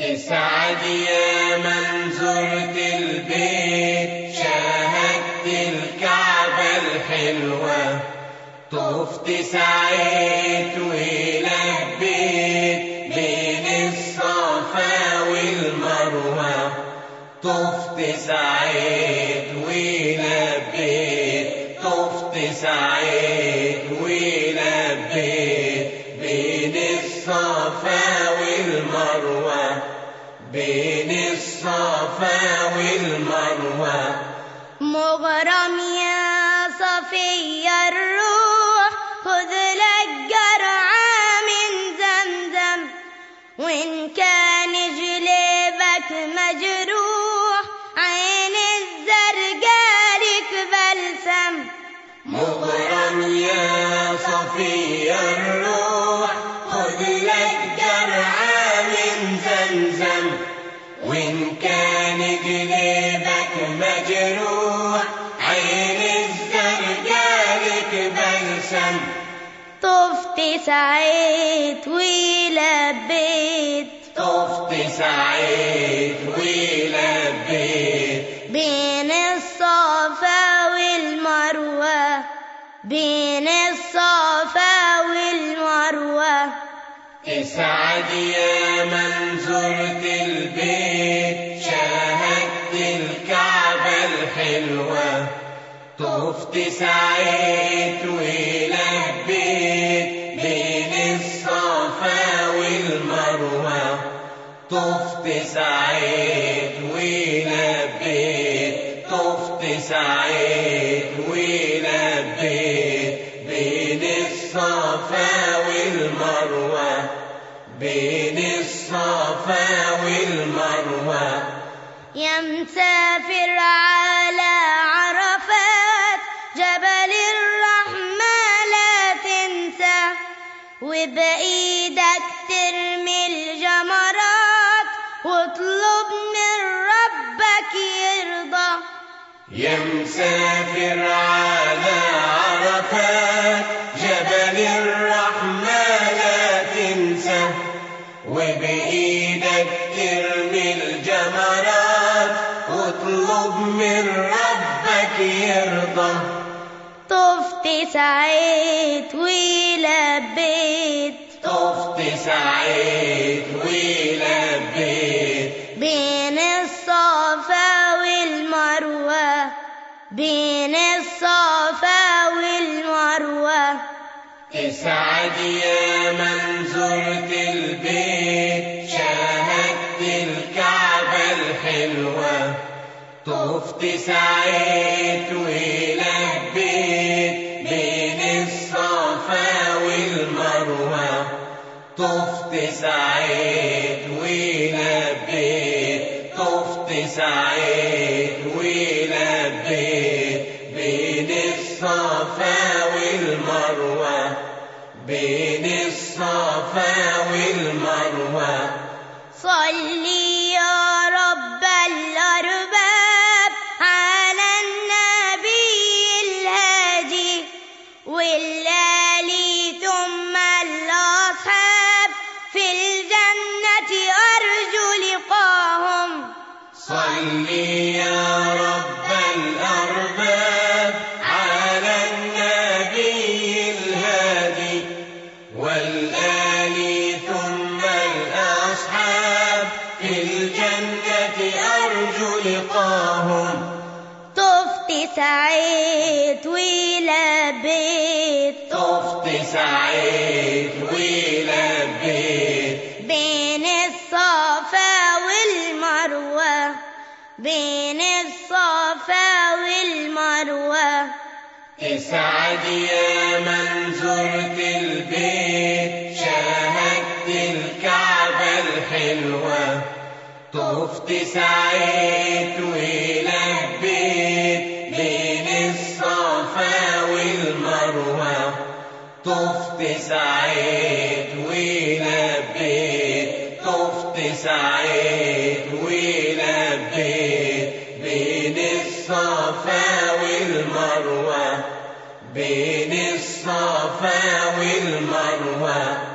اسعد يا من زرت البيت شاهدت الكعبة الحلوة. طفت سعيت ولبيت بين الصفا والمروة. طفت سعيت ولبيت طفت سعيت ولبيت بين الصفا والمروة. بين الصفا والمروة مغرم يا صفي الروح خذ لك جرعة من زمزم وإن كان جلبك مجروح عين الزرقالك بلسم مغرم يا صفي الروح مجروح عين الزرقالك بلسم طفت سعيت ولبيت طفت سعيد ولبيت بين الصفا والمروة بين الصفا والمروة اسعد يا من زرت البيت طفت سعيت ولبيت بين الصفا والمروة طفت سعيت ولبيت طفت سعيت ولبيت بين الصفا والمروة بين الصفا والمروة يا مسافر وبإيدك ترمي الجمرات واطلب من ربك يرضى يا مسافر على عرفات جبل الرحمة لا تنسى وبإيدك ترمي الجمرات واطلب من ربك يرضى طفت سعيت ولبيت طفت سعيد ولبيت بين الصفا والمروة بين الصفا والمروة اسعد يا من زرت البيت شاهدت الكعبة الحلوة طفت ولبيت طفت سعيت طفت سعيت ولبيت بين الصفا والمروة بين الصفا والمروة صلي صلي يا رب الأرباب على النبي الهادي والآل ثم الأصحاب في الجنة أرجو لقاهم. طفت سعيت ولبيت طفت سعيد بين الصفا والمروة. اسعد يا من زرت البيت شاهدت الكعبة الحلوة طفت سعيت ولبيت بين الصفا والمروة طفت سعيت ولبيت طفت سعيت بين الصفا والمروه